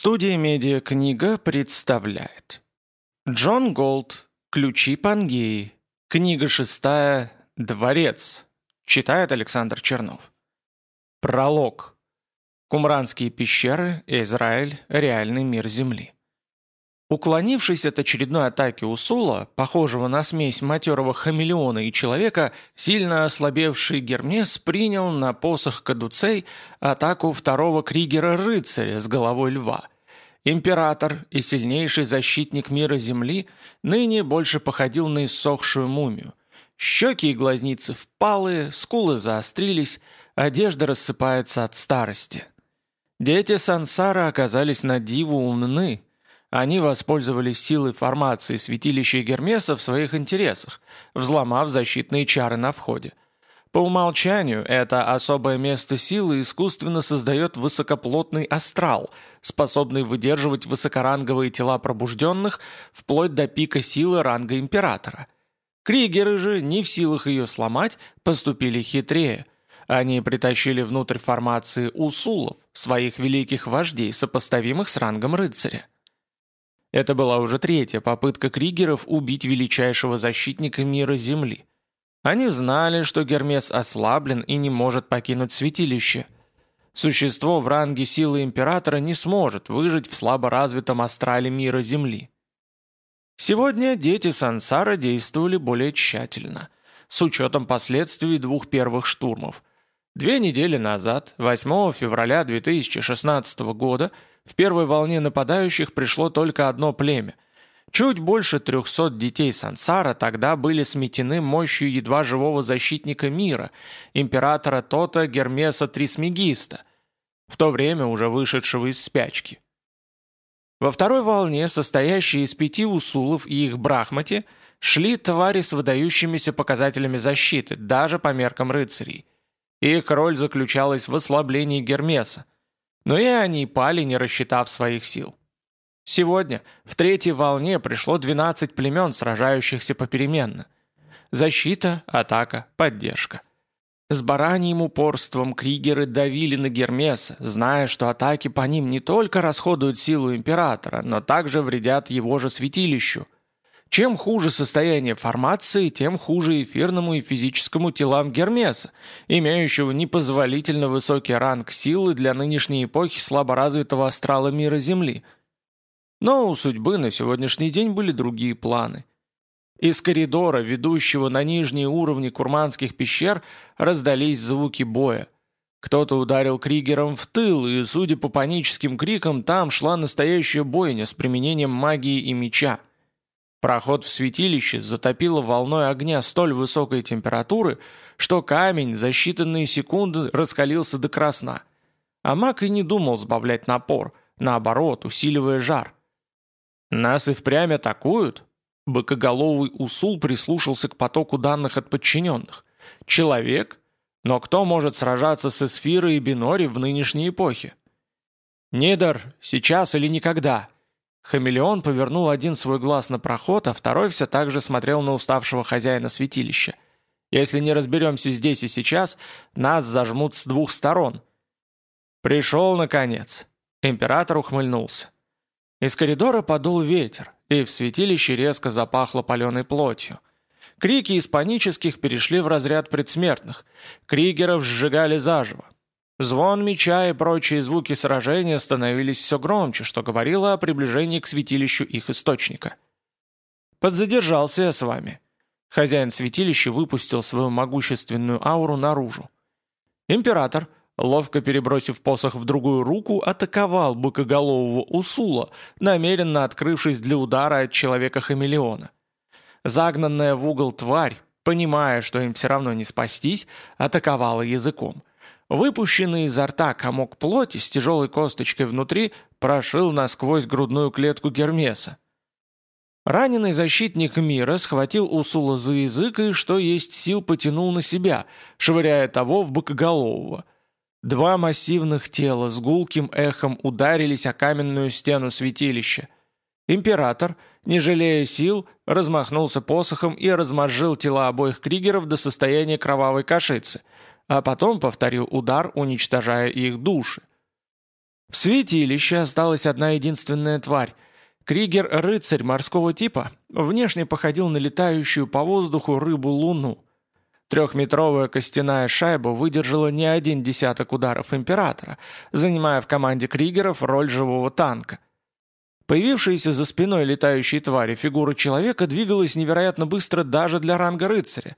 Студия «Медиа-книга» представляет. Джон Голд. «Ключи Пангеи» Книга шестая. «Дворец» Читает Александр Чернов. Пролог. Кумранские пещеры, Израиль, реальный мир Земли Уклонившись от очередной атаки Усула, похожего на смесь матерого хамелеона и человека, сильно ослабевший Гермес принял на посох Кадуцей атаку второго Кригера-рыцаря с головой льва. Император и сильнейший защитник мира Земли ныне больше походил на иссохшую мумию. Щеки и глазницы впалые, скулы заострились, одежда рассыпается от старости. Дети Сансара оказались на диву умны, они воспользовались силой формации святилища Гермеса в своих интересах, взломав защитные чары на входе. По умолчанию, это особое место силы искусственно создает высокоплотный астрал, способный выдерживать высокоранговые тела пробужденных вплоть до пика силы ранга императора. Кригеры же, не в силах ее сломать, поступили хитрее. Они притащили внутрь формации усулов, своих великих вождей, сопоставимых с рангом рыцаря. Это была уже третья попытка Кригеров убить величайшего защитника мира Земли. Они знали, что Гермес ослаблен и не может покинуть святилище. Существо в ранге силы Императора не сможет выжить в слабо развитом астрале мира Земли. Сегодня дети Сансара действовали более тщательно, с учетом последствий двух первых штурмов. Две недели назад, 8 февраля 2016 года, в первой волне нападающих пришло только одно племя. Чуть больше 300 детей Сансара тогда были сметены мощью едва живого защитника мира, императора Тота Гермеса Трисмегиста, в то время уже вышедшего из спячки. Во второй волне, состоящей из пяти усулов и их брахмати, шли твари с выдающимися показателями защиты, даже по меркам рыцарей. Их роль заключалась в ослаблении Гермеса, но и они пали, не рассчитав своих сил. Сегодня в третьей волне пришло 12 племен, сражающихся попеременно. Защита, атака, поддержка. С бараньим упорством кригеры давили на Гермеса, зная, что атаки по ним не только расходуют силу Императора, но также вредят его же святилищу – чем хуже состояние формации, тем хуже эфирному и физическому телам Гермеса, имеющего непозволительно высокий ранг силы для нынешней эпохи слаборазвитого астрала мира Земли. Но у судьбы на сегодняшний день были другие планы. Из коридора, ведущего на нижние уровни курманских пещер, раздались звуки боя. Кто-то ударил Кригером в тыл, и, судя по паническим крикам, там шла настоящая бойня с применением магии и меча. Проход в святилище затопило волной огня столь высокой температуры, что камень за считанные секунды раскалился до красна. А маг и не думал сбавлять напор, наоборот, усиливая жар. «Нас и впрямь атакуют?» Быкоголовый Усул прислушался к потоку данных от подчиненных. «Человек? Но кто может сражаться с Эсфирой и Бинори в нынешней эпохе?» «Нидор, сейчас или никогда!» Хамелеон повернул один свой глаз на проход, а второй все так же смотрел на уставшего хозяина святилища. «Если не разберемся здесь и сейчас, нас зажмут с двух сторон». «Пришел, наконец!» Император ухмыльнулся. Из коридора подул ветер, и в святилище резко запахло паленой плотью. Крики из панических перешли в разряд предсмертных. Кригеров сжигали заживо. Звон меча и прочие звуки сражения становились все громче, что говорило о приближении к святилищу их источника. «Подзадержался я с вами». Хозяин святилища выпустил свою могущественную ауру наружу. Император, ловко перебросив посох в другую руку, атаковал быкоголового Усула, намеренно открывшись для удара от человека-хамелеона. Загнанная в угол тварь, понимая, что им все равно не спастись, атаковала языком. Выпущенный изо рта комок плоти с тяжелой косточкой внутри прошил насквозь грудную клетку Гермеса. Раненый защитник мира схватил Усула за язык и, что есть сил, потянул на себя, швыряя того в бокоголового. Два массивных тела с гулким эхом ударились о каменную стену святилища. Император, не жалея сил, размахнулся посохом и размозжил тела обоих кригеров до состояния кровавой кашицы – а потом повторил удар, уничтожая их души. В святилище осталась одна единственная тварь. Кригер-рыцарь морского типа внешне походил на летающую по воздуху рыбу-луну. Трехметровая костяная шайба выдержала не один десяток ударов Императора, занимая в команде Кригеров роль живого танка. Появившаяся за спиной летающей твари фигура человека двигалась невероятно быстро даже для ранга рыцаря.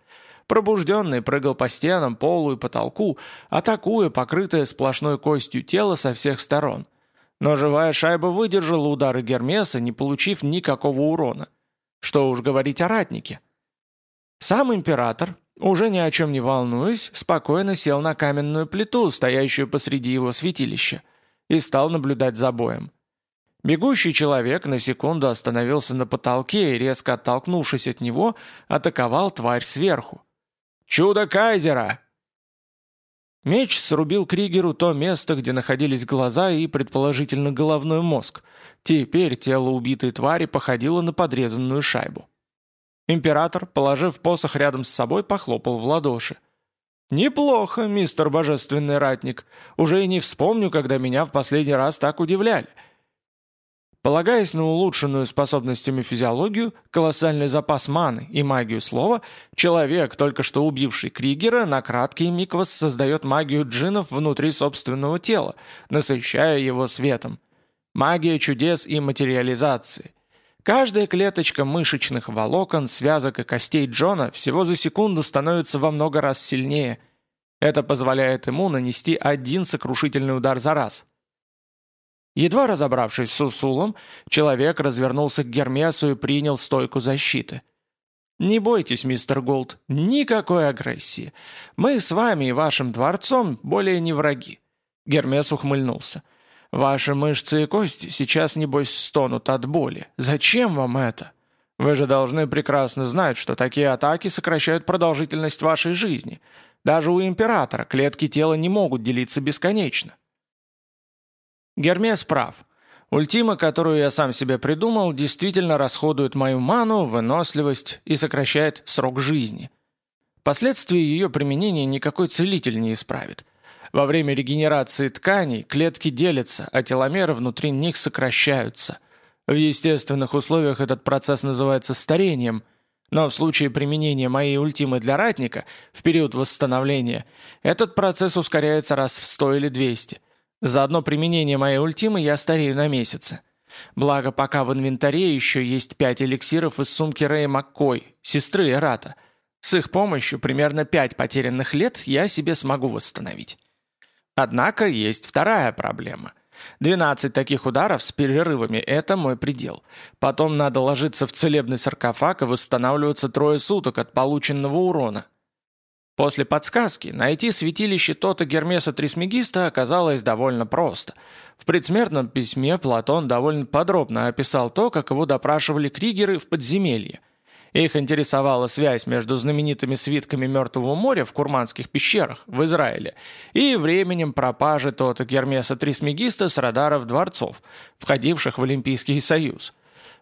Пробужденный прыгал по стенам, полу и потолку, атакуя покрытое сплошной костью тело со всех сторон. Но живая шайба выдержала удары Гермеса, не получив никакого урона. Что уж говорить о ратнике. Сам император, уже ни о чем не волнуясь, спокойно сел на каменную плиту, стоящую посреди его святилища, и стал наблюдать за боем. Бегущий человек на секунду остановился на потолке и, резко оттолкнувшись от него, атаковал тварь сверху. «Чудо Кайзера!» Меч срубил Кригеру то место, где находились глаза и, предположительно, головной мозг. Теперь тело убитой твари походило на подрезанную шайбу. Император, положив посох рядом с собой, похлопал в ладоши. «Неплохо, мистер божественный ратник. Уже и не вспомню, когда меня в последний раз так удивляли». Полагаясь на улучшенную способностями физиологию, колоссальный запас маны и магию слова, человек, только что убивший Кригера, на краткий миг воссоздает магию джинов внутри собственного тела, насыщая его светом. Магия чудес и материализации. Каждая клеточка мышечных волокон, связок и костей Джона всего за секунду становится во много раз сильнее. Это позволяет ему нанести один сокрушительный удар за раз. Едва разобравшись с Усулом, человек развернулся к Гермесу и принял стойку защиты. «Не бойтесь, мистер Голд, никакой агрессии. Мы с вами и вашим дворцом более не враги». Гермес ухмыльнулся. Ваши мышцы и кости сейчас, небось, стонут от боли. Зачем вам это? Вы же должны прекрасно знать, что такие атаки сокращают продолжительность вашей жизни. Даже у императора клетки тела не могут делиться бесконечно. Гермес прав. Ультима, которую я сам себе придумал, действительно расходует мою ману, выносливость и сокращает срок жизни. Последствия ее применения никакой целитель не исправит. Во время регенерации тканей клетки делятся, а теломеры внутри них сокращаются. В естественных условиях этот процесс называется старением, но в случае применения моей ультимы для ратника, в период восстановления, этот процесс ускоряется раз в 100 или 200. За одно применение моей ультимы я старею на месяцы. Благо, пока в инвентаре еще есть пять эликсиров из сумки Рэя Маккой, сестры Эрата. С их помощью примерно пять потерянных лет я себе смогу восстановить. Однако есть вторая проблема. 12 таких ударов с перерывами – это мой предел. Потом надо ложиться в целебный саркофаг и восстанавливаться трое суток от полученного урона. После подсказки найти святилище Тота Гермеса Трисмегиста оказалось довольно просто. В предсмертном письме Платон довольно подробно описал то, как его допрашивали кригеры в подземелье – их интересовала связь между знаменитыми свитками Мертвого моря в Курманских пещерах в Израиле и временем пропажи Тота Гермеса Трисмегиста с радаров дворцов, входивших в Олимпийский союз.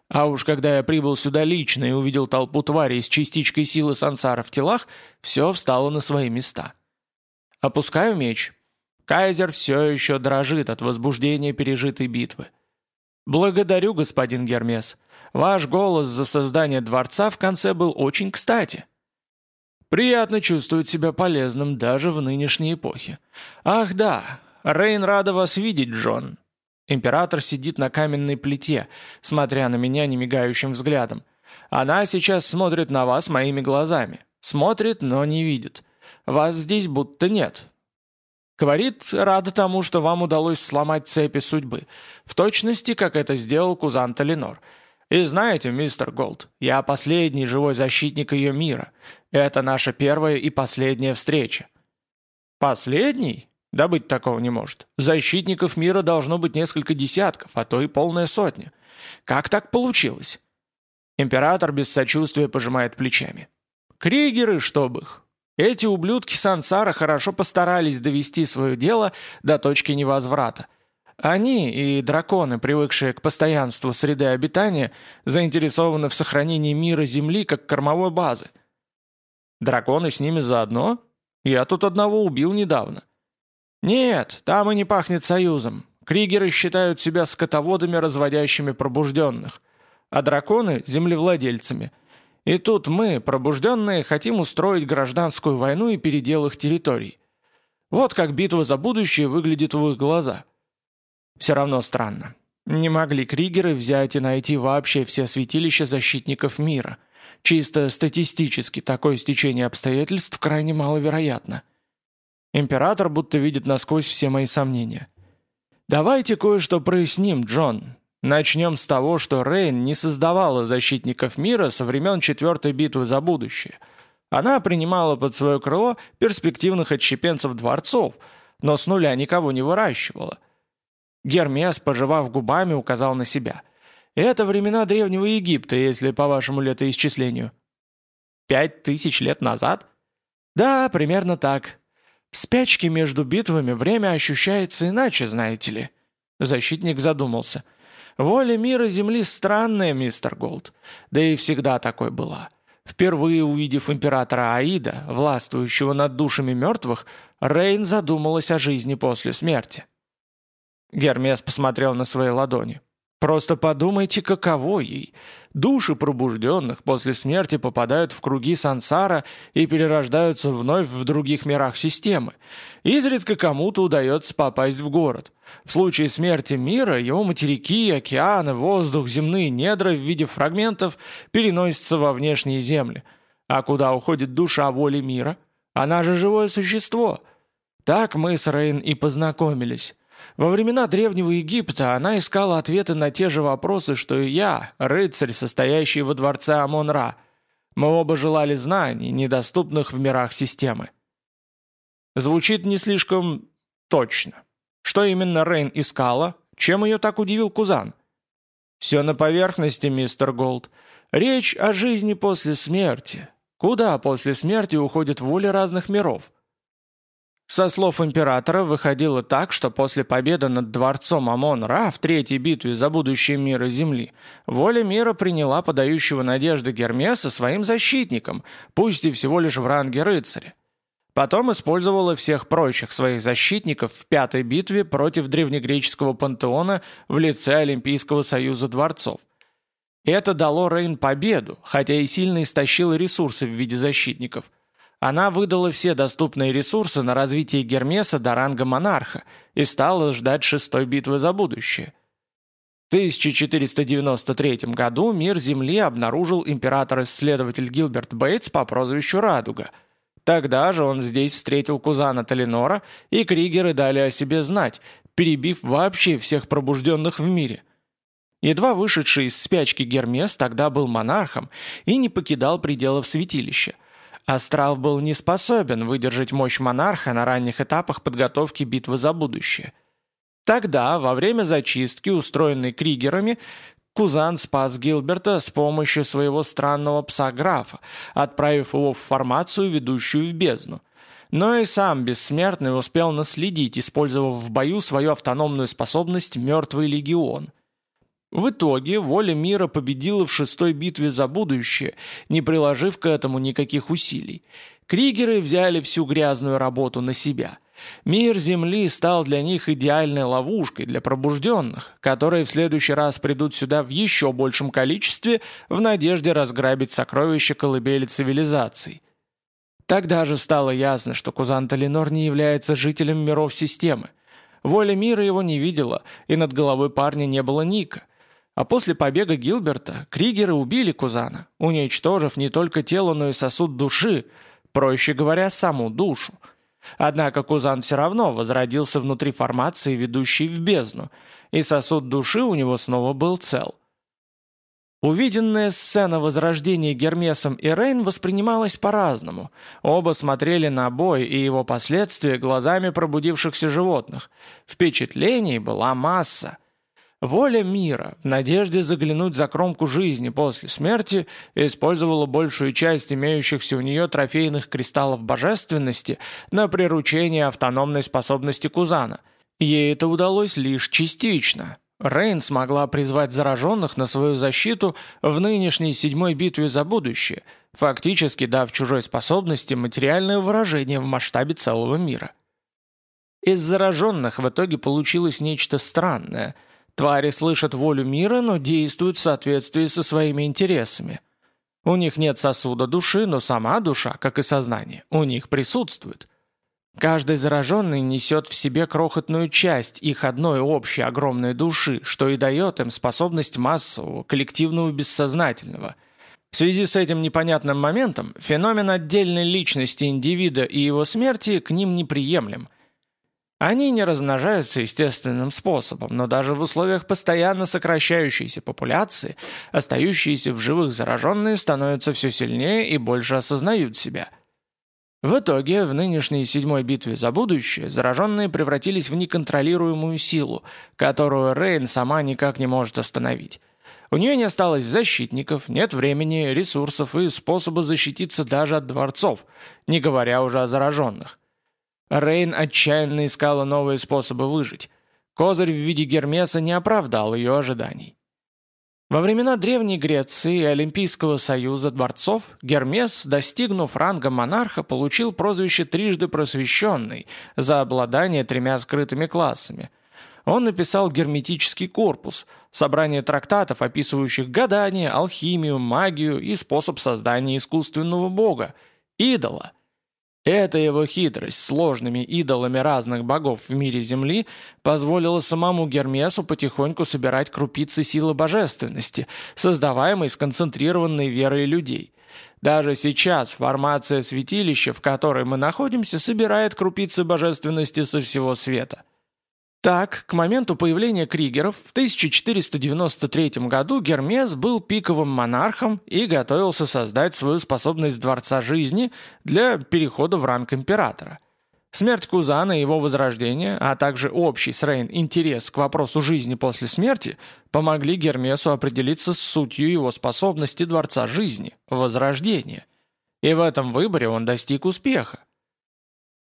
А уж когда я прибыл сюда лично и увидел толпу тварей с частичкой силы сансара в телах, все встало на свои места. Опускаю меч. Кайзер все еще дрожит от возбуждения пережитой битвы. «Благодарю, господин Гермес. Ваш голос за создание дворца в конце был очень кстати. Приятно чувствовать себя полезным даже в нынешней эпохе. Ах да, Рейн рада вас видеть, Джон. Император сидит на каменной плите, смотря на меня немигающим взглядом. Она сейчас смотрит на вас моими глазами. Смотрит, но не видит. Вас здесь будто нет. Говорит, рада тому, что вам удалось сломать цепи судьбы. В точности, как это сделал кузан Талинор. И знаете, мистер Голд, я последний живой защитник ее мира. Это наша первая и последняя встреча». «Последний? Да быть такого не может. Защитников мира должно быть несколько десятков, а то и полная сотня. Как так получилось?» Император без сочувствия пожимает плечами. «Кригеры, чтоб их. Эти ублюдки Сансара хорошо постарались довести свое дело до точки невозврата. Они и драконы, привыкшие к постоянству среды обитания, заинтересованы в сохранении мира Земли как кормовой базы. Драконы с ними заодно? Я тут одного убил недавно. Нет, там и не пахнет союзом. кригеры считают себя скотоводами, разводящими пробужденных, а драконы — землевладельцами. И тут мы, пробужденные, хотим устроить гражданскую войну и передел их территорий. Вот как битва за будущее выглядит в их глазах. Все равно странно. Не могли кригеры взять и найти вообще все святилища защитников мира. Чисто статистически такое стечение обстоятельств крайне маловероятно. Император будто видит насквозь все мои сомнения. «Давайте кое-что проясним, Джон. Начнем с того, что Рейн не создавала защитников мира со времен Четвертой битвы за будущее. Она принимала под свое крыло перспективных отщепенцев дворцов, но с нуля никого не выращивала. Гермес, пожевав губами, указал на себя. «Это времена Древнего Египта, если по вашему летоисчислению». «Пять тысяч лет назад?» «Да, примерно так. В спячке между битвами время ощущается иначе, знаете ли». Защитник задумался. «Воля мира Земли странная, мистер Голд. Да и всегда такой была». Впервые увидев императора Аида, властвующего над душами мертвых, Рейн задумалась о жизни после смерти. Гермес посмотрел на свои ладони. «Просто подумайте, каково ей. Души пробужденных после смерти попадают в круги сансара и перерождаются вновь в других мирах системы. Изредка кому-то удается попасть в город. В случае смерти мира его материки, океаны, воздух, земные недра в виде фрагментов переносятся во внешние земли. А куда уходит душа воли мира? Она же живое существо. Так мы с Рейн и познакомились». Во времена Древнего Египта она искала ответы на те же вопросы, что и я, рыцарь, состоящий во дворце Амон-Ра. Мы оба желали знаний, недоступных в мирах системы. Звучит не слишком точно. Что именно Рейн искала? Чем ее так удивил Кузан? Все на поверхности, мистер Голд. Речь о жизни после смерти. Куда после смерти уходит воля разных миров? Со слов императора выходило так, что после победы над дворцом Амон-Ра в третьей битве за будущее мира Земли, воля мира приняла подающего надежды Гермеса своим защитником, пусть и всего лишь в ранге рыцаря. Потом использовала всех прочих своих защитников в пятой битве против древнегреческого пантеона в лице Олимпийского союза дворцов. Это дало Рейн победу, хотя и сильно истощило ресурсы в виде защитников – она выдала все доступные ресурсы на развитие Гермеса до ранга монарха и стала ждать шестой битвы за будущее. В 1493 году мир Земли обнаружил император-исследователь Гилберт Бейтс по прозвищу Радуга. Тогда же он здесь встретил кузана Талинора, и кригеры дали о себе знать, перебив вообще всех пробужденных в мире. Едва вышедший из спячки Гермес тогда был монархом и не покидал пределов святилища – Астрал был не способен выдержать мощь монарха на ранних этапах подготовки битвы за будущее. Тогда, во время зачистки, устроенной Кригерами, Кузан спас Гилберта с помощью своего странного пса-графа, отправив его в формацию, ведущую в бездну. Но и сам Бессмертный успел наследить, использовав в бою свою автономную способность «Мертвый легион», в итоге воля мира победила в шестой битве за будущее, не приложив к этому никаких усилий. Кригеры взяли всю грязную работу на себя. Мир Земли стал для них идеальной ловушкой для пробужденных, которые в следующий раз придут сюда в еще большем количестве в надежде разграбить сокровища колыбели цивилизаций. Тогда же стало ясно, что Кузан Талинор не является жителем миров системы. Воля мира его не видела, и над головой парня не было Ника. А после побега Гилберта Кригеры убили Кузана, уничтожив не только тело, но и сосуд души, проще говоря, саму душу. Однако Кузан все равно возродился внутри формации, ведущей в бездну, и сосуд души у него снова был цел. Увиденная сцена возрождения Гермесом и Рейн воспринималась по-разному. Оба смотрели на бой и его последствия глазами пробудившихся животных. Впечатлений была масса – Воля мира, в надежде заглянуть за кромку жизни после смерти, использовала большую часть имеющихся у нее трофейных кристаллов божественности на приручение автономной способности Кузана. Ей это удалось лишь частично. Рейн смогла призвать зараженных на свою защиту в нынешней седьмой битве за будущее, фактически дав чужой способности материальное выражение в масштабе целого мира. Из зараженных в итоге получилось нечто странное. Твари слышат волю мира, но действуют в соответствии со своими интересами. У них нет сосуда души, но сама душа, как и сознание, у них присутствует. Каждый зараженный несет в себе крохотную часть их одной общей огромной души, что и дает им способность массового, коллективного бессознательного – в связи с этим непонятным моментом, феномен отдельной личности индивида и его смерти к ним неприемлем. Они не размножаются естественным способом, но даже в условиях постоянно сокращающейся популяции, остающиеся в живых зараженные становятся все сильнее и больше осознают себя. В итоге, в нынешней седьмой битве за будущее, зараженные превратились в неконтролируемую силу, которую Рейн сама никак не может остановить. У нее не осталось защитников, нет времени, ресурсов и способа защититься даже от дворцов, не говоря уже о зараженных. Рейн отчаянно искала новые способы выжить. Козырь в виде Гермеса не оправдал ее ожиданий. Во времена Древней Греции и Олимпийского союза дворцов Гермес, достигнув ранга монарха, получил прозвище «трижды просвещенный» за обладание тремя скрытыми классами – он написал герметический корпус, собрание трактатов, описывающих гадание, алхимию, магию и способ создания искусственного бога – идола. Эта его хитрость сложными идолами разных богов в мире Земли позволила самому Гермесу потихоньку собирать крупицы силы божественности, создаваемой сконцентрированной верой людей. Даже сейчас формация святилища, в которой мы находимся, собирает крупицы божественности со всего света. Так, к моменту появления кригеров в 1493 году Гермес был пиковым монархом и готовился создать свою способность Дворца Жизни для перехода в ранг императора. Смерть Кузана и его возрождение, а также общий с Рейн интерес к вопросу жизни после смерти помогли Гермесу определиться с сутью его способности Дворца Жизни – возрождения. И в этом выборе он достиг успеха.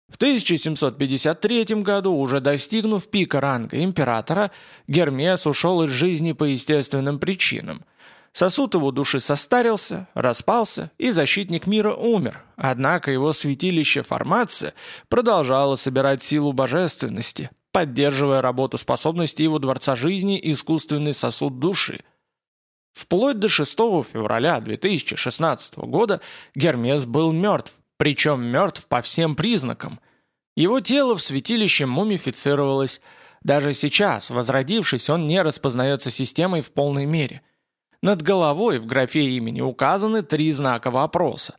В 1753 году, уже достигнув пика ранга императора, Гермес ушел из жизни по естественным причинам. Сосуд его души состарился, распался, и защитник мира умер, однако его святилище формация продолжало собирать силу божественности, поддерживая работу способности его Дворца Жизни искусственный сосуд души. Вплоть до 6 февраля 2016 года Гермес был мертв, причем мертв по всем признакам. Его тело в святилище мумифицировалось. Даже сейчас, возродившись, он не распознается системой в полной мере. Над головой в графе имени указаны три знака вопроса.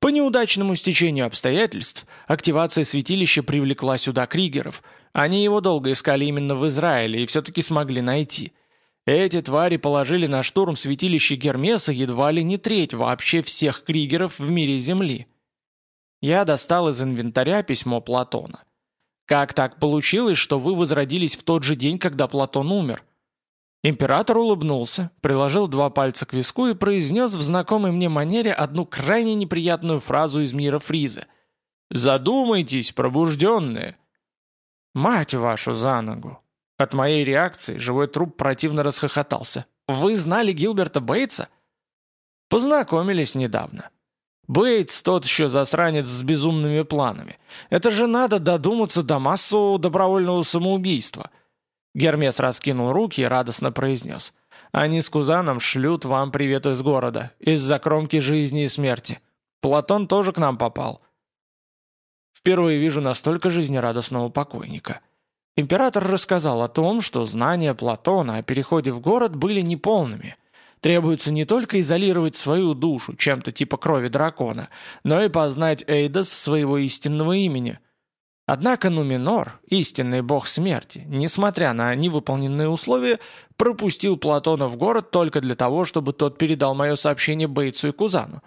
По неудачному стечению обстоятельств, активация святилища привлекла сюда кригеров. Они его долго искали именно в Израиле и все-таки смогли найти. Эти твари положили на штурм святилище Гермеса едва ли не треть вообще всех кригеров в мире Земли. Я достал из инвентаря письмо Платона. «Как так получилось, что вы возродились в тот же день, когда Платон умер?» Император улыбнулся, приложил два пальца к виску и произнес в знакомой мне манере одну крайне неприятную фразу из мира Фриза. «Задумайтесь, пробужденные!» «Мать вашу за ногу!» От моей реакции живой труп противно расхохотался. «Вы знали Гилберта Бейтса?» «Познакомились недавно. Бейтс тот еще засранец с безумными планами. Это же надо додуматься до массового добровольного самоубийства. Гермес раскинул руки и радостно произнес. Они с Кузаном шлют вам привет из города, из-за кромки жизни и смерти. Платон тоже к нам попал. Впервые вижу настолько жизнерадостного покойника. Император рассказал о том, что знания Платона о переходе в город были неполными – Требуется не только изолировать свою душу, чем-то типа крови дракона, но и познать Эйдос своего истинного имени. Однако Нуминор, истинный бог смерти, несмотря на невыполненные условия, пропустил Платона в город только для того, чтобы тот передал мое сообщение Бейтсу и Кузану.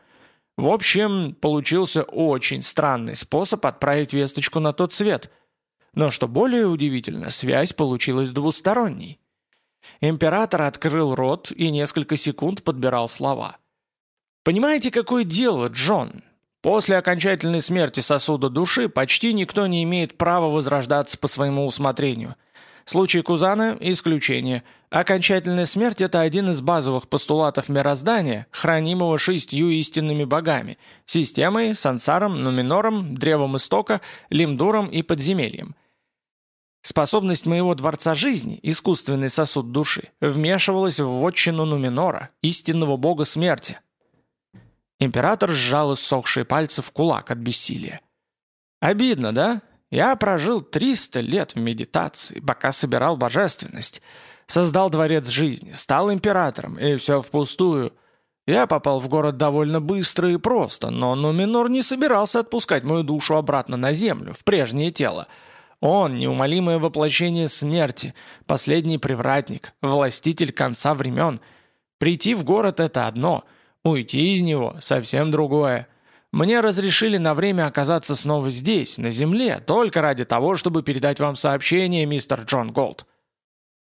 В общем, получился очень странный способ отправить весточку на тот свет. Но что более удивительно, связь получилась двусторонней. Император открыл рот и несколько секунд подбирал слова. «Понимаете, какое дело, Джон? После окончательной смерти сосуда души почти никто не имеет права возрождаться по своему усмотрению. Случай Кузана – исключение. Окончательная смерть – это один из базовых постулатов мироздания, хранимого шестью истинными богами – системой, сансаром, нуминором, древом истока, лимдуром и подземельем – Способность моего Дворца Жизни, искусственный сосуд души, вмешивалась в вотчину Нуминора, истинного бога смерти. Император сжал иссохшие пальцы в кулак от бессилия. «Обидно, да? Я прожил 300 лет в медитации, пока собирал божественность. Создал Дворец Жизни, стал императором, и все впустую. Я попал в город довольно быстро и просто, но Нуминор не собирался отпускать мою душу обратно на землю, в прежнее тело. Он — неумолимое воплощение смерти, последний привратник, властитель конца времен. Прийти в город — это одно — Уйти из него – совсем другое. Мне разрешили на время оказаться снова здесь, на Земле, только ради того, чтобы передать вам сообщение, мистер Джон Голд.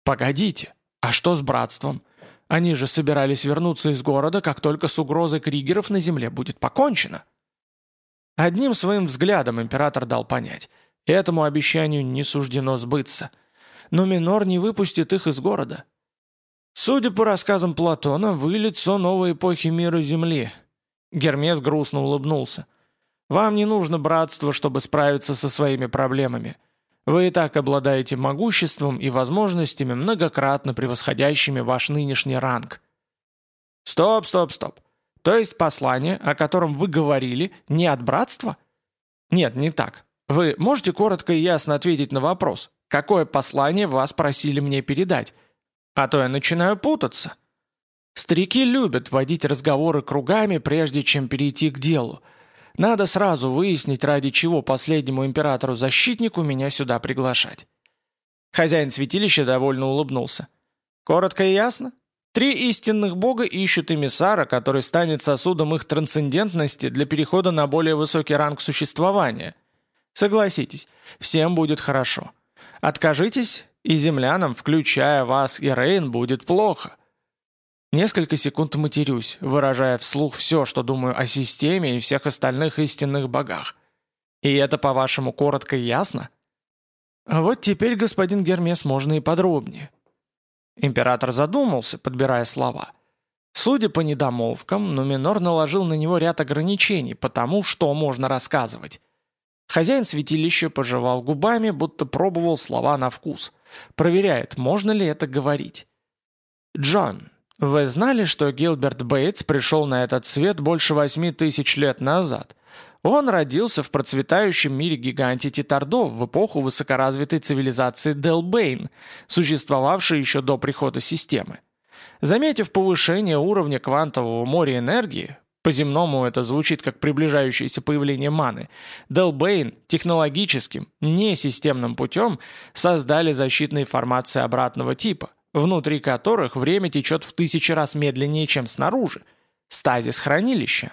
Погодите, а что с братством? Они же собирались вернуться из города, как только с угрозой кригеров на Земле будет покончено. Одним своим взглядом император дал понять, этому обещанию не суждено сбыться. Но Минор не выпустит их из города. Судя по рассказам Платона, вы лицо новой эпохи мира Земли. Гермес грустно улыбнулся. Вам не нужно братство, чтобы справиться со своими проблемами. Вы и так обладаете могуществом и возможностями, многократно превосходящими ваш нынешний ранг. Стоп, стоп, стоп. То есть послание, о котором вы говорили, не от братства? Нет, не так. Вы можете коротко и ясно ответить на вопрос, какое послание вас просили мне передать? А то я начинаю путаться. Старики любят водить разговоры кругами, прежде чем перейти к делу. Надо сразу выяснить, ради чего последнему императору-защитнику меня сюда приглашать. Хозяин святилища довольно улыбнулся. Коротко и ясно? Три истинных бога ищут эмиссара, который станет сосудом их трансцендентности для перехода на более высокий ранг существования. Согласитесь, всем будет хорошо. Откажитесь, и землянам, включая вас и Рейн, будет плохо. Несколько секунд матерюсь, выражая вслух все, что думаю о системе и всех остальных истинных богах. И это, по-вашему, коротко и ясно? Вот теперь, господин Гермес, можно и подробнее. Император задумался, подбирая слова. Судя по недомолвкам, Нуминор наложил на него ряд ограничений по тому, что можно рассказывать. Хозяин святилища пожевал губами, будто пробовал слова на вкус. Проверяет, можно ли это говорить. «Джон, вы знали, что Гилберт Бейтс пришел на этот свет больше восьми тысяч лет назад?» Он родился в процветающем мире гиганте Титардов в эпоху высокоразвитой цивилизации Делбейн, существовавшей еще до прихода системы. Заметив повышение уровня квантового моря энергии, по-земному это звучит как приближающееся появление маны. Делбейн технологическим, не системным путем создали защитные формации обратного типа, внутри которых время течет в тысячи раз медленнее, чем снаружи. Стазис хранилища.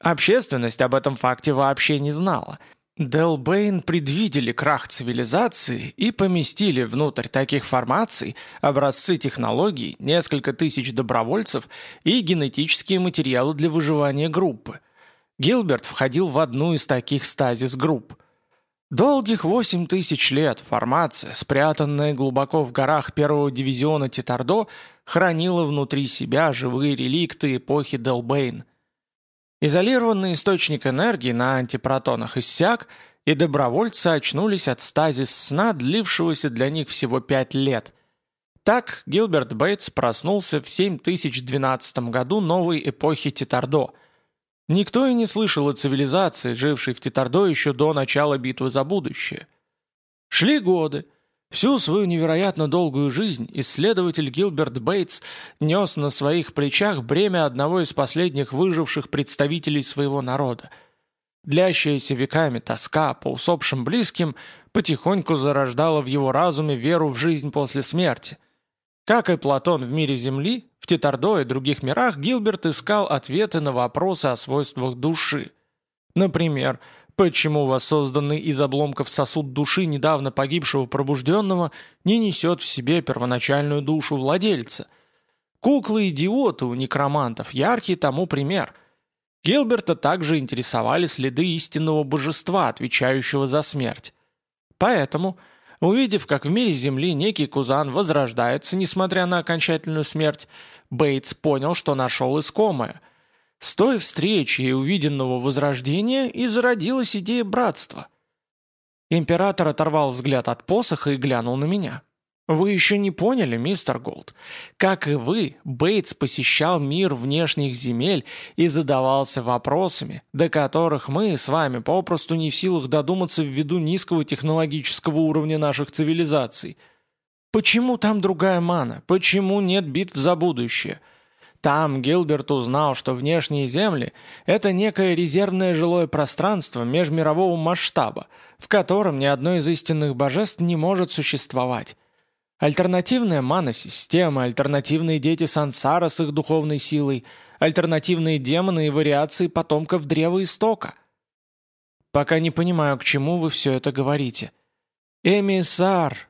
Общественность об этом факте вообще не знала – Делбейн предвидели крах цивилизации и поместили внутрь таких формаций образцы технологий, несколько тысяч добровольцев и генетические материалы для выживания группы. Гилберт входил в одну из таких стазис-групп. Долгих восемь тысяч лет формация, спрятанная глубоко в горах первого дивизиона Титардо, хранила внутри себя живые реликты эпохи Делбейн – Изолированный источник энергии на антипротонах иссяк, и добровольцы очнулись от стазис сна, длившегося для них всего пять лет. Так Гилберт Бейтс проснулся в 7012 году новой эпохи Титардо. Никто и не слышал о цивилизации, жившей в Титардо еще до начала битвы за будущее. Шли годы, Всю свою невероятно долгую жизнь исследователь Гилберт Бейтс нес на своих плечах бремя одного из последних выживших представителей своего народа. Длящаяся веками тоска по усопшим близким потихоньку зарождала в его разуме веру в жизнь после смерти. Как и Платон в мире Земли, в Титардо и других мирах Гилберт искал ответы на вопросы о свойствах души. Например, Почему воссозданный из обломков сосуд души недавно погибшего пробужденного не несет в себе первоначальную душу владельца? Куклы-идиоты у некромантов – яркий тому пример. Гилберта также интересовали следы истинного божества, отвечающего за смерть. Поэтому, увидев, как в мире Земли некий Кузан возрождается, несмотря на окончательную смерть, Бейтс понял, что нашел искомое – с той встречи и увиденного возрождения и зародилась идея братства. Император оторвал взгляд от посоха и глянул на меня. Вы еще не поняли, мистер Голд. Как и вы, Бейтс посещал мир внешних земель и задавался вопросами, до которых мы с вами попросту не в силах додуматься ввиду низкого технологического уровня наших цивилизаций. Почему там другая мана? Почему нет битв за будущее? Там Гилберт узнал, что внешние земли – это некое резервное жилое пространство межмирового масштаба, в котором ни одно из истинных божеств не может существовать. Альтернативная мана-система, альтернативные дети сансара с их духовной силой, альтернативные демоны и вариации потомков Древа Истока. Пока не понимаю, к чему вы все это говорите. Эмиссар!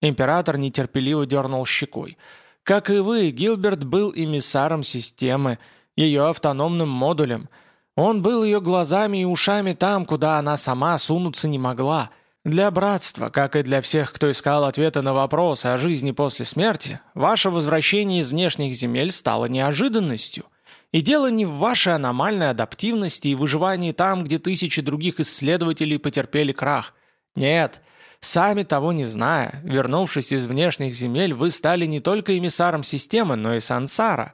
Император нетерпеливо дернул щекой. Как и вы, Гилберт был эмиссаром системы, ее автономным модулем. Он был ее глазами и ушами там, куда она сама сунуться не могла — для братства, как и для всех, кто искал ответы на вопросы о жизни после смерти, ваше возвращение из внешних земель стало неожиданностью. И дело не в вашей аномальной адаптивности и выживании там, где тысячи других исследователей потерпели крах. Нет, сами того не зная, вернувшись из внешних земель, вы стали не только эмиссаром системы, но и сансара.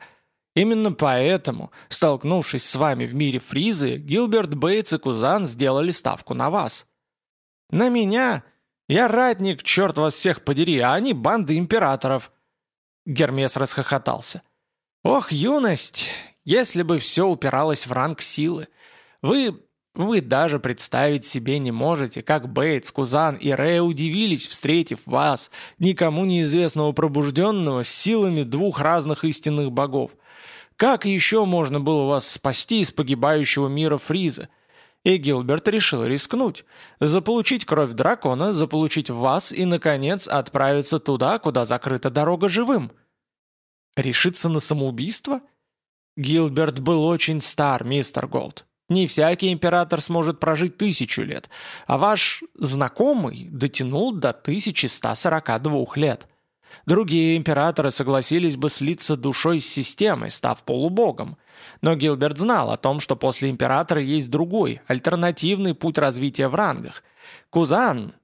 Именно поэтому, столкнувшись с вами в мире Фризы, Гилберт Бейтс и Кузан сделали ставку на вас – «На меня? Я ратник, черт вас всех подери, а они банды императоров!» Гермес расхохотался. «Ох, юность! Если бы все упиралось в ранг силы! Вы... вы даже представить себе не можете, как Бейтс, Кузан и Рэй удивились, встретив вас, никому неизвестного пробужденного, с силами двух разных истинных богов. Как еще можно было вас спасти из погибающего мира Фриза?» И Гилберт решил рискнуть. Заполучить кровь дракона, заполучить вас и, наконец, отправиться туда, куда закрыта дорога живым. Решиться на самоубийство? Гилберт был очень стар, мистер Голд. Не всякий император сможет прожить тысячу лет, а ваш знакомый дотянул до 1142 лет. Другие императоры согласились бы слиться душой с системой, став полубогом. Но Гилберт знал о том, что после императора есть другой, альтернативный путь развития в рангах. Кузан...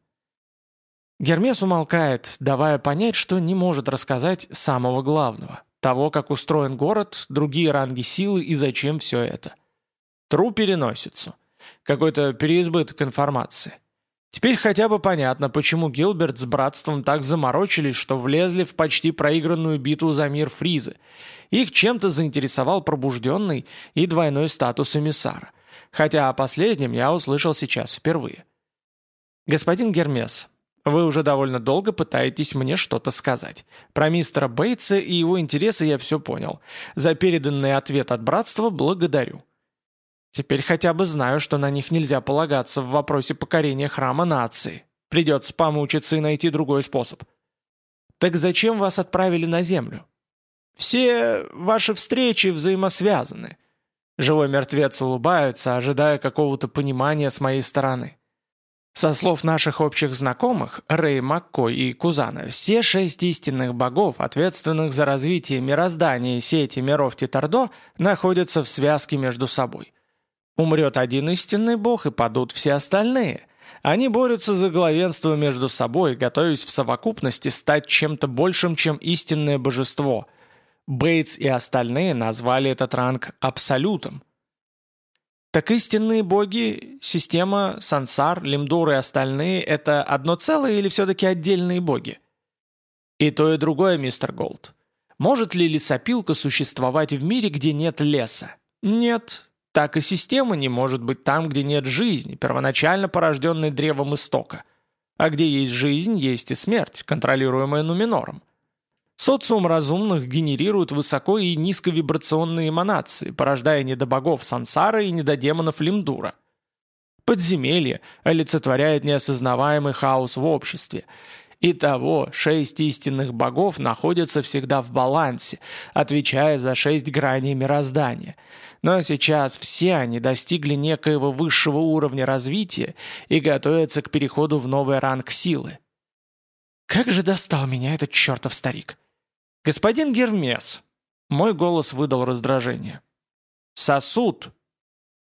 Гермес умолкает, давая понять, что не может рассказать самого главного. Того, как устроен город, другие ранги силы и зачем все это. Тру переносицу. Какой-то переизбыток информации. Теперь хотя бы понятно, почему Гилберт с братством так заморочились, что влезли в почти проигранную битву за мир Фризы. Их чем-то заинтересовал пробужденный и двойной статус эмиссара. Хотя о последнем я услышал сейчас впервые. «Господин Гермес, вы уже довольно долго пытаетесь мне что-то сказать. Про мистера Бейтса и его интересы я все понял. За переданный ответ от братства благодарю. Теперь хотя бы знаю, что на них нельзя полагаться в вопросе покорения храма нации. Придется помучиться и найти другой способ. Так зачем вас отправили на землю? Все ваши встречи взаимосвязаны. Живой мертвец улыбается, ожидая какого-то понимания с моей стороны. Со слов наших общих знакомых, Рэй Маккой и Кузана, все шесть истинных богов, ответственных за развитие мироздания сети миров Титардо, находятся в связке между собой. Умрет один истинный бог, и падут все остальные. Они борются за главенство между собой, готовясь в совокупности стать чем-то большим, чем истинное божество. Бейтс и остальные назвали этот ранг абсолютом. Так истинные боги, система, сансар, лимдур и остальные – это одно целое или все-таки отдельные боги? И то, и другое, мистер Голд. Может ли лесопилка существовать в мире, где нет леса? Нет, так и система не может быть там, где нет жизни, первоначально порожденной древом истока. А где есть жизнь, есть и смерть, контролируемая Нуминором. Социум разумных генерирует высоко- и низковибрационные эманации, порождая недобогов сансара и недодемонов лимдура. Подземелье олицетворяет неосознаваемый хаос в обществе – Итого, шесть истинных богов находятся всегда в балансе, отвечая за шесть граней мироздания. Но сейчас все они достигли некоего высшего уровня развития и готовятся к переходу в новый ранг силы. Как же достал меня этот чертов старик! Господин Гермес! Мой голос выдал раздражение. Сосуд!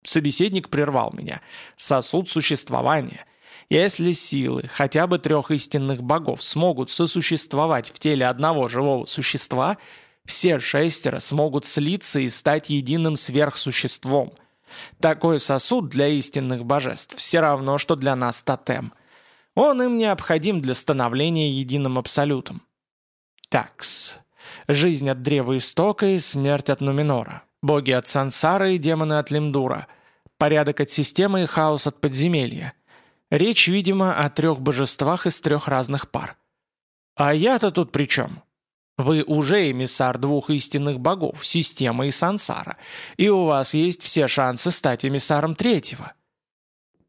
Собеседник прервал меня. Сосуд существования. Если силы хотя бы трех истинных богов смогут сосуществовать в теле одного живого существа, все шестеро смогут слиться и стать единым сверхсуществом. Такой сосуд для истинных божеств все равно, что для нас тотем. Он им необходим для становления единым абсолютом. Такс. Жизнь от Древа Истока и смерть от Нуминора. Боги от Сансары и демоны от Лимдура. Порядок от системы и хаос от подземелья. Речь, видимо, о трех божествах из трех разных пар. А я-то тут при чем? Вы уже эмиссар двух истинных богов, системы и сансара, и у вас есть все шансы стать эмиссаром третьего.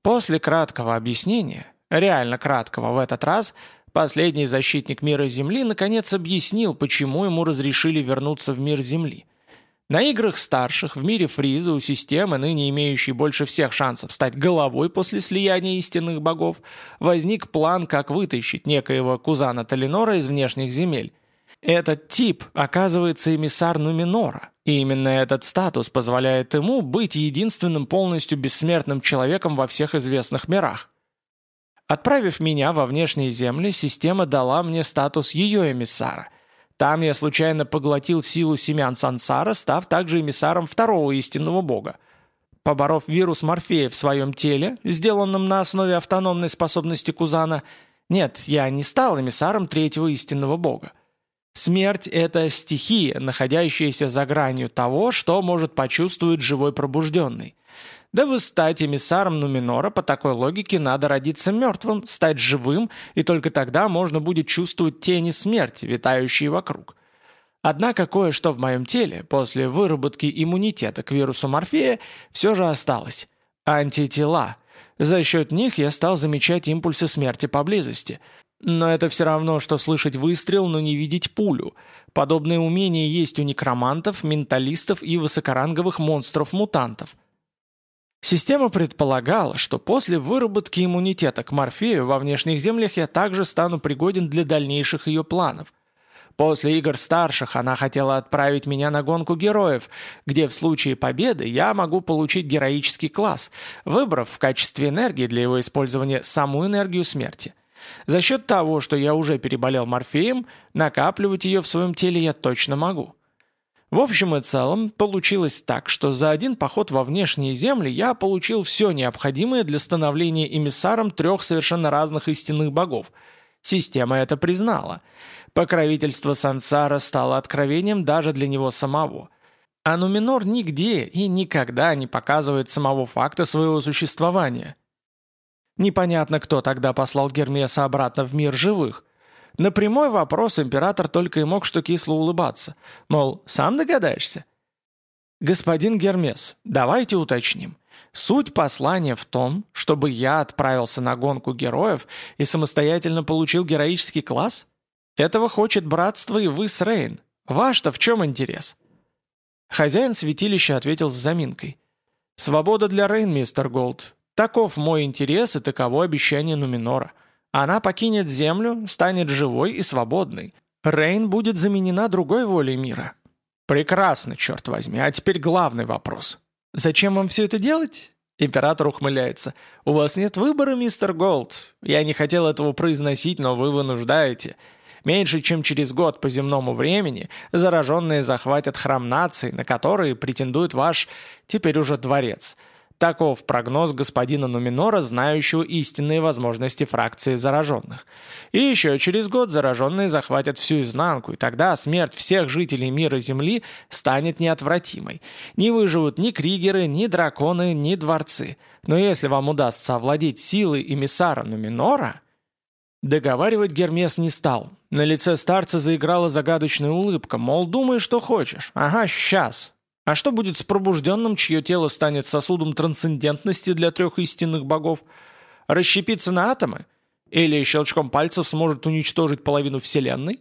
После краткого объяснения, реально краткого в этот раз, последний защитник мира Земли наконец объяснил, почему ему разрешили вернуться в мир Земли – на играх старших в мире Фриза у системы, ныне имеющей больше всех шансов стать головой после слияния истинных богов, возник план, как вытащить некоего Кузана Талинора из внешних земель. Этот тип оказывается эмиссар Нуминора, и именно этот статус позволяет ему быть единственным полностью бессмертным человеком во всех известных мирах. Отправив меня во внешние земли, система дала мне статус ее эмиссара – там я случайно поглотил силу семян Сансара, став также эмиссаром второго истинного бога. Поборов вирус Морфея в своем теле, сделанном на основе автономной способности Кузана, нет, я не стал эмиссаром третьего истинного бога. Смерть – это стихия, находящаяся за гранью того, что может почувствовать живой пробужденный. Дабы стать эмиссаром Нуминора, по такой логике надо родиться мертвым, стать живым, и только тогда можно будет чувствовать тени смерти, витающие вокруг. Однако кое-что в моем теле, после выработки иммунитета к вирусу Морфея, все же осталось. Антитела. За счет них я стал замечать импульсы смерти поблизости. Но это все равно, что слышать выстрел, но не видеть пулю. Подобные умения есть у некромантов, менталистов и высокоранговых монстров-мутантов. Система предполагала, что после выработки иммунитета к морфею во внешних землях я также стану пригоден для дальнейших ее планов. После игр старших она хотела отправить меня на гонку героев, где в случае победы я могу получить героический класс, выбрав в качестве энергии для его использования саму энергию смерти. За счет того, что я уже переболел морфеем, накапливать ее в своем теле я точно могу. В общем и целом, получилось так, что за один поход во внешние земли я получил все необходимое для становления эмиссаром трех совершенно разных истинных богов. Система это признала. Покровительство Сансара стало откровением даже для него самого. А Нуминор нигде и никогда не показывает самого факта своего существования. Непонятно, кто тогда послал Гермеса обратно в мир живых – на прямой вопрос император только и мог что кисло улыбаться. Мол, сам догадаешься? «Господин Гермес, давайте уточним. Суть послания в том, чтобы я отправился на гонку героев и самостоятельно получил героический класс? Этого хочет братство и вы с Рейн. Ваш-то в чем интерес?» Хозяин святилища ответил с заминкой. «Свобода для Рейн, мистер Голд. Таков мой интерес и таково обещание Нуминора. Она покинет Землю, станет живой и свободной. Рейн будет заменена другой волей мира. Прекрасно, черт возьми. А теперь главный вопрос. Зачем вам все это делать? Император ухмыляется. «У вас нет выбора, мистер Голд. Я не хотел этого произносить, но вы вынуждаете. Меньше чем через год по земному времени зараженные захватят храм нации, на который претендует ваш теперь уже дворец. Таков прогноз господина Нуминора, знающего истинные возможности фракции зараженных. И еще через год зараженные захватят всю изнанку, и тогда смерть всех жителей мира Земли станет неотвратимой. Не выживут ни кригеры, ни драконы, ни дворцы. Но если вам удастся овладеть силой эмиссара Нуминора... Договаривать Гермес не стал. На лице старца заиграла загадочная улыбка, мол, думай, что хочешь. Ага, сейчас. А что будет с пробужденным, чье тело станет сосудом трансцендентности для трех истинных богов? Расщепиться на атомы? Или щелчком пальцев сможет уничтожить половину Вселенной?